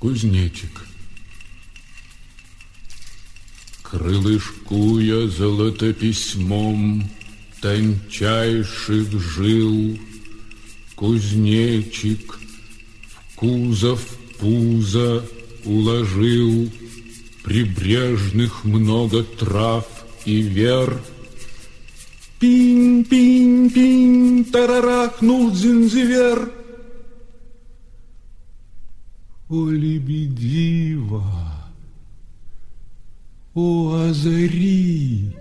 Кузнечик. Крылышкуя золотописьмом Тончайших жил, Кузнечик в кузов пузо уложил Прибрежных много трав и вер. Пинь-пинь-пинь, тарарахнул зинзивер. О, лебедива, о, озари,